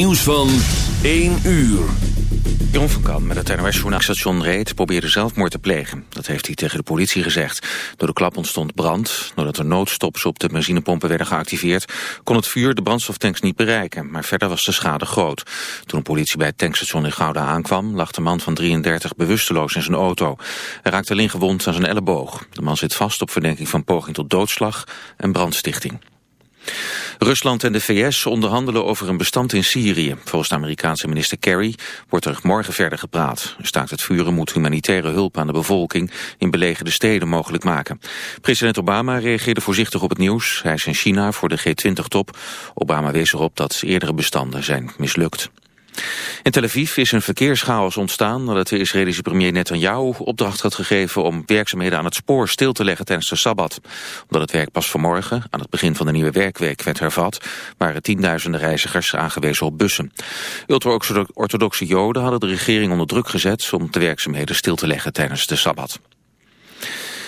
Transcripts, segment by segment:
Nieuws van 1 uur. Jeroen van Kan met het NOS station Reed probeerde zelfmoord te plegen. Dat heeft hij tegen de politie gezegd. Door de klap ontstond brand. Doordat er noodstops op de benzinepompen werden geactiveerd... kon het vuur de brandstoftanks niet bereiken. Maar verder was de schade groot. Toen de politie bij het tankstation in Gouda aankwam... lag de man van 33 bewusteloos in zijn auto. Hij raakte alleen gewond aan zijn elleboog. De man zit vast op verdenking van poging tot doodslag en brandstichting. Rusland en de VS onderhandelen over een bestand in Syrië. Volgens de Amerikaanse minister Kerry wordt er morgen verder gepraat. Staakt het vuren moet humanitaire hulp aan de bevolking in belegerde steden mogelijk maken. President Obama reageerde voorzichtig op het nieuws. Hij is in China voor de G20-top. Obama wees erop dat eerdere bestanden zijn mislukt. In Tel Aviv is een verkeerschaos ontstaan nadat de Israëlische premier Netanyahu opdracht had gegeven om werkzaamheden aan het spoor stil te leggen tijdens de Sabbat. Omdat het werk pas vanmorgen, aan het begin van de nieuwe werkweek, werd hervat, waren tienduizenden reizigers aangewezen op bussen. Ultra-orthodoxe joden hadden de regering onder druk gezet om de werkzaamheden stil te leggen tijdens de Sabbat.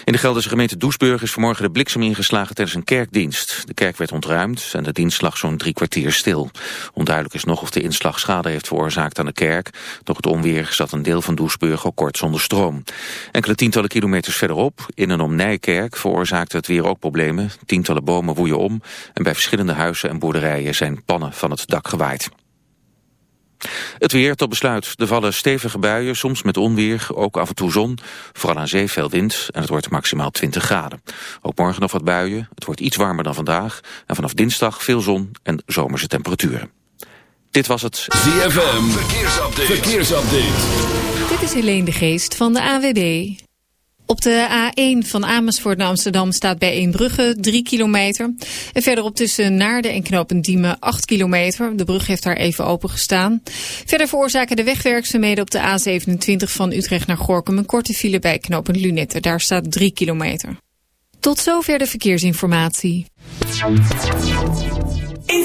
In de Gelderse gemeente Doesburg is vanmorgen de bliksem ingeslagen tijdens een kerkdienst. De kerk werd ontruimd en de dienst lag zo'n drie kwartier stil. Onduidelijk is nog of de inslag schade heeft veroorzaakt aan de kerk. Door het onweer zat een deel van Doesburg al kort zonder stroom. Enkele tientallen kilometers verderop, in en om Nijkerk, veroorzaakte het weer ook problemen. Tientallen bomen woeien om en bij verschillende huizen en boerderijen zijn pannen van het dak gewaaid. Het weer tot besluit. Er vallen stevige buien, soms met onweer, ook af en toe zon. Vooral aan zee veel wind en het wordt maximaal 20 graden. Ook morgen nog wat buien, het wordt iets warmer dan vandaag. En vanaf dinsdag veel zon en zomerse temperaturen. Dit was het ZFM Verkeersupdate. Verkeersupdate. Dit is Helene de Geest van de AWB. Op de A1 van Amersfoort naar Amsterdam staat bij Eembrugge 3 kilometer. En verderop tussen Naarden en Knopendiemen 8 kilometer. De brug heeft daar even open gestaan. Verder veroorzaken de wegwerkzaamheden op de A27 van Utrecht naar Gorkum een korte file bij Knopend Lunette. Daar staat 3 kilometer. Tot zover de verkeersinformatie. In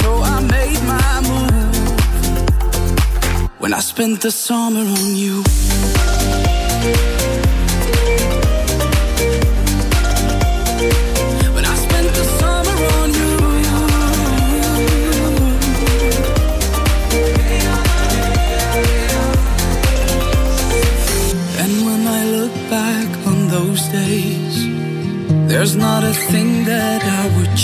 so I made my move. When I spent the summer on you. When I spent the summer on you. And when I look back on those days, there's not a thing that I would change.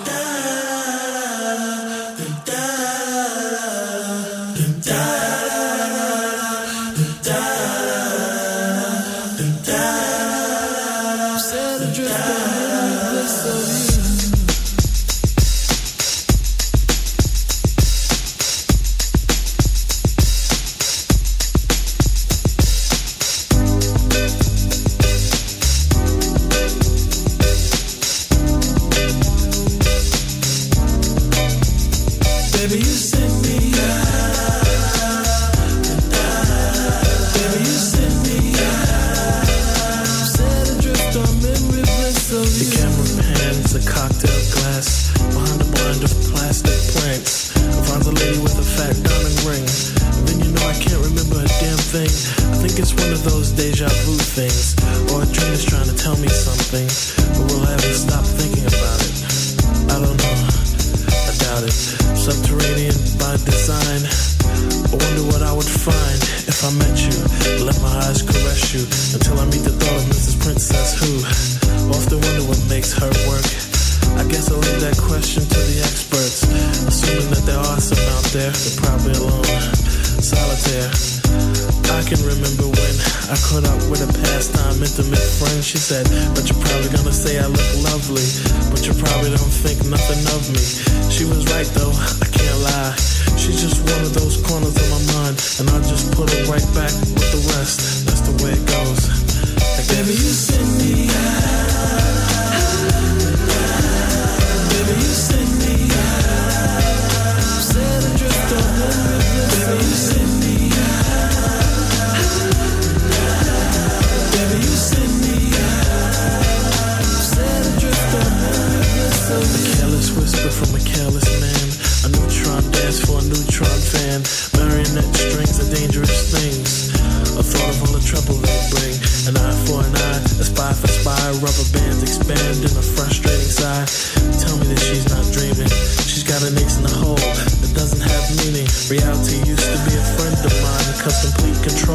And I just put her right back with the rest. That's the way it goes. I Baby, you send me Baby, you send me Baby, you send me Baby, you send me A careless whisper from a careless man. A neutron dance for a neutron fan.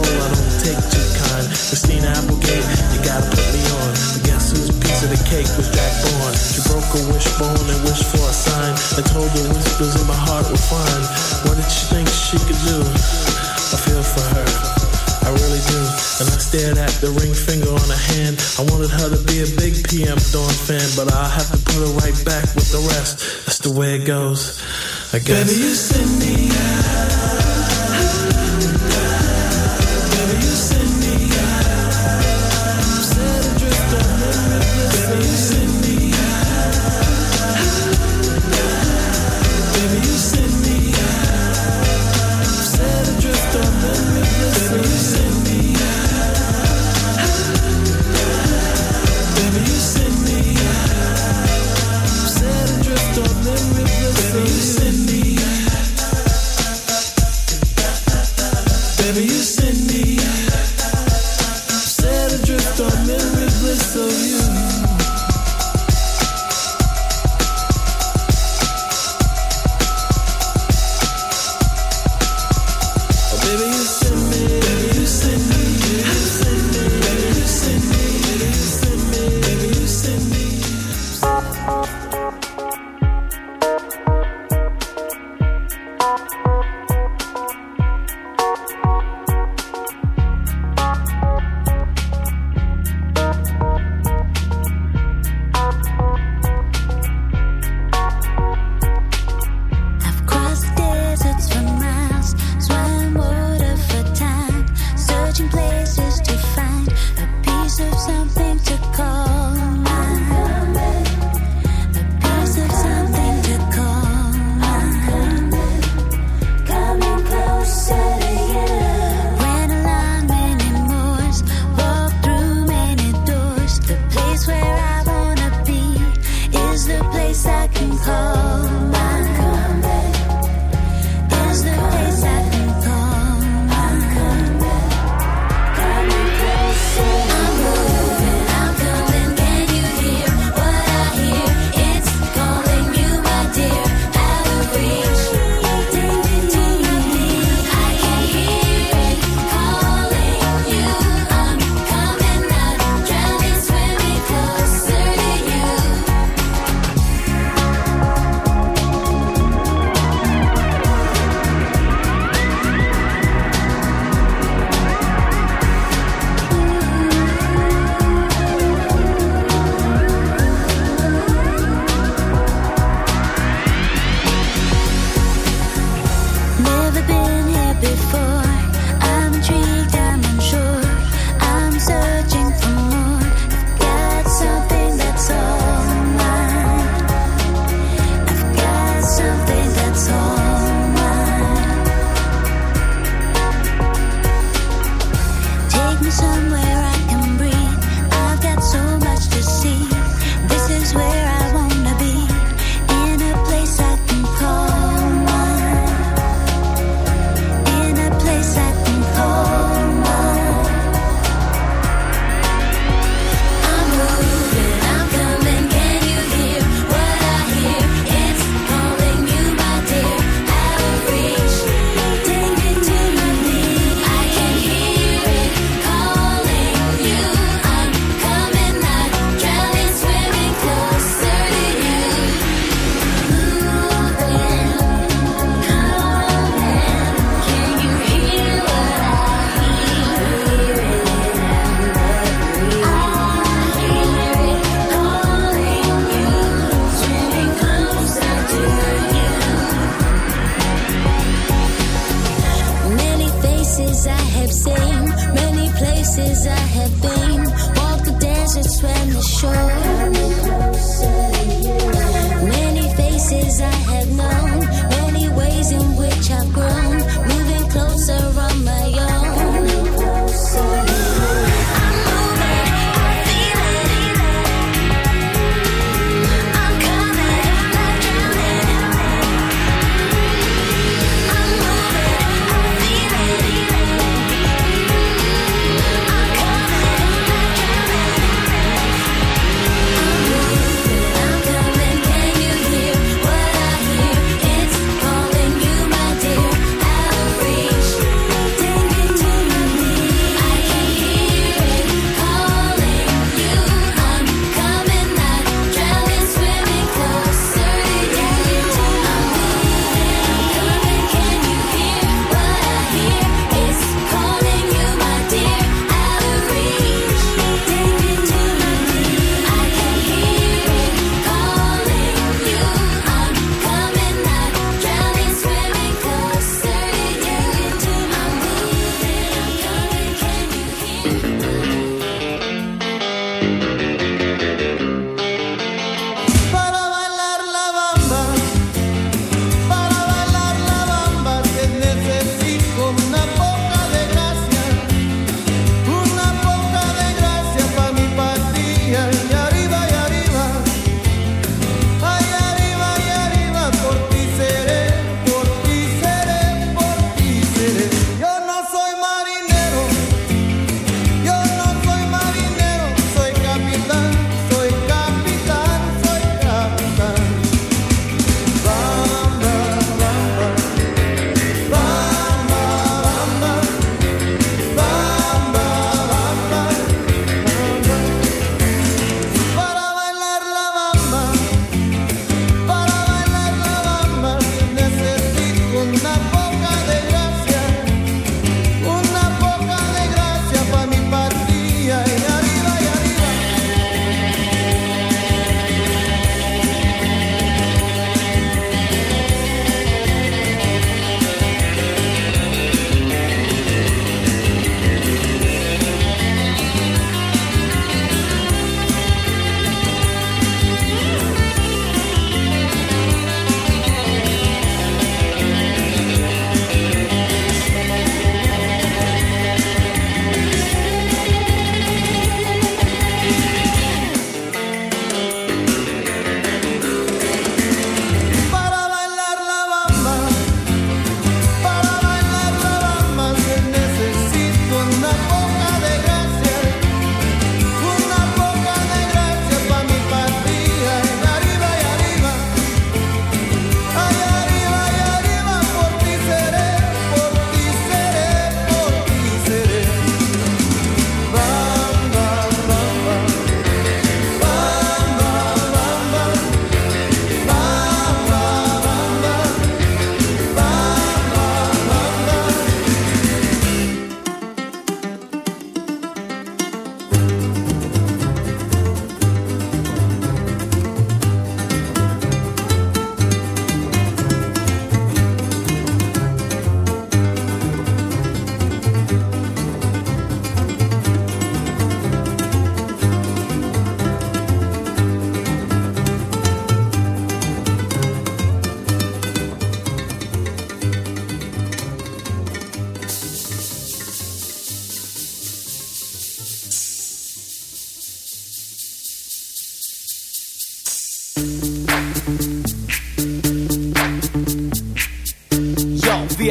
I don't take too kind. Christina Applegate, you gotta put me on. But guess whose piece of the cake was Jack Bourne? She broke a wishbone and wished for a sign. I told her whispers in my heart were fine. What did she think she could do? I feel for her. I really do. And I stared at the ring finger on her hand. I wanted her to be a big PM Dawn fan, but I'll have to put her right back with the rest. That's the way it goes, I guess. Baby, you send me out.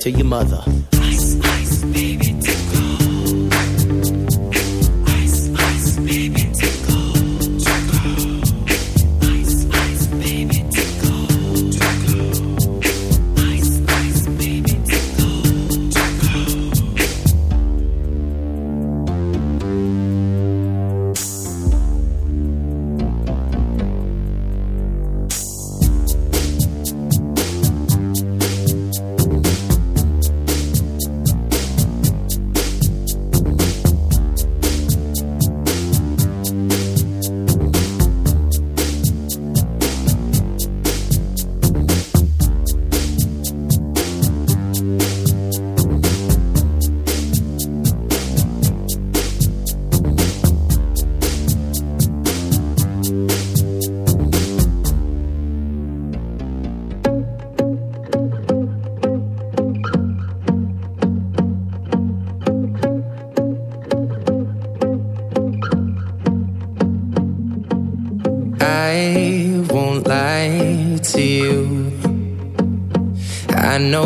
To your mother.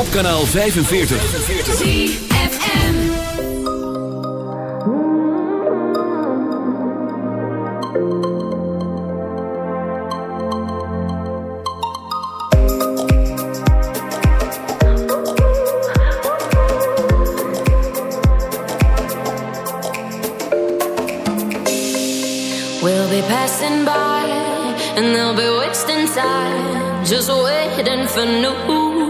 op kanaal 45. 45. ZFM. We'll be passing by and they'll be wasting time just waiting for new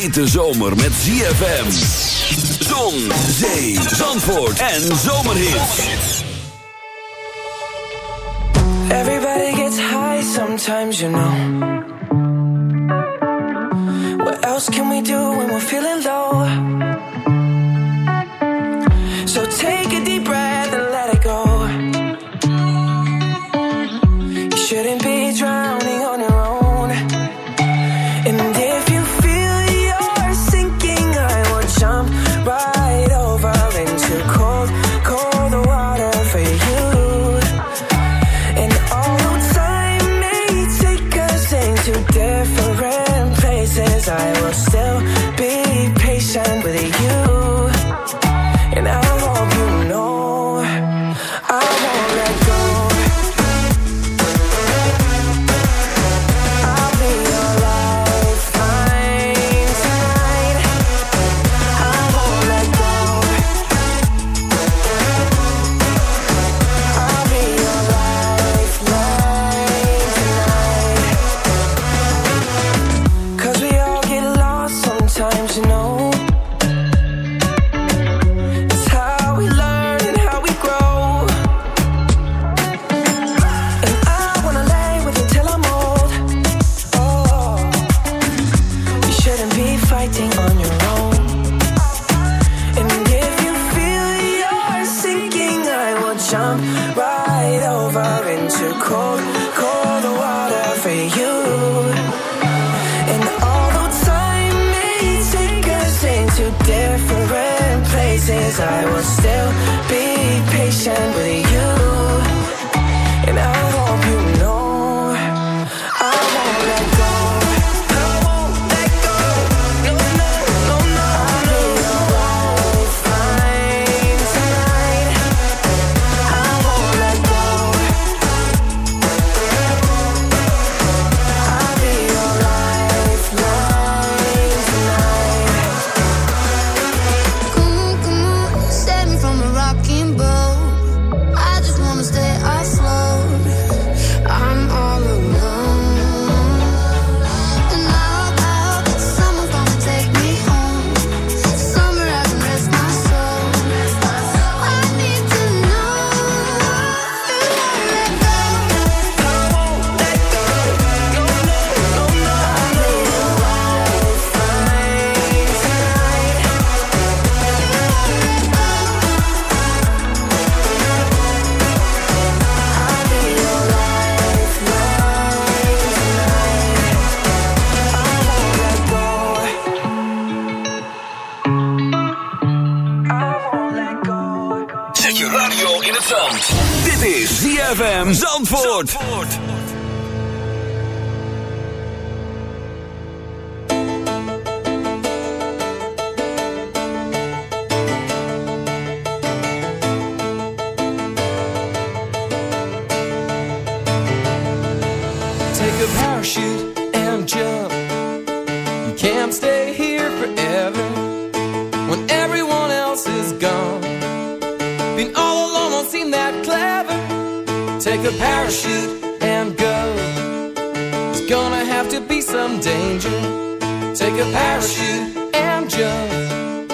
hete zomer met ZFM. Zon, zee, zandvoort en zomerhit. Everybody gets high sometimes, you know. What else can we do when we're feeling low? attention, but danger. Take a parachute and jump.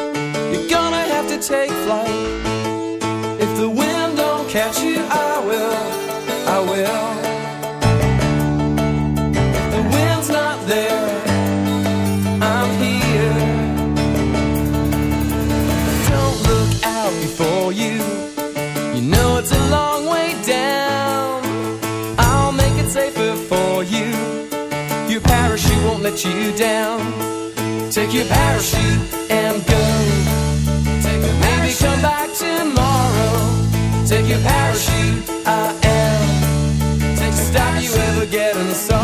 You're gonna have to take flight. let you down. Take your parachute and go. Take your Maybe come back tomorrow. Take your parachute, I am. Take stop you ever getting sorry.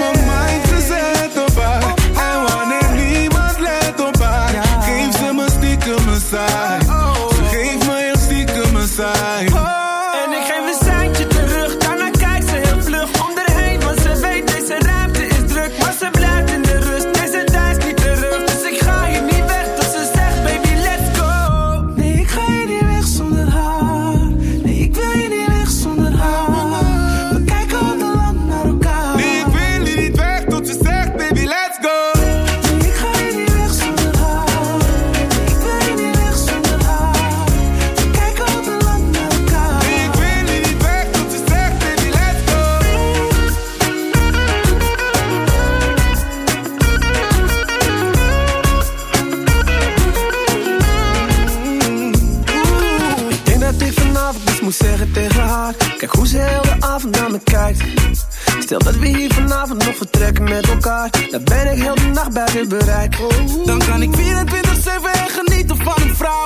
Stel dat we hier vanavond nog vertrekken met elkaar. Dan ben ik heel de nacht bij buiten bereik oh. Dan kan ik 24-7 genieten van een vrouw.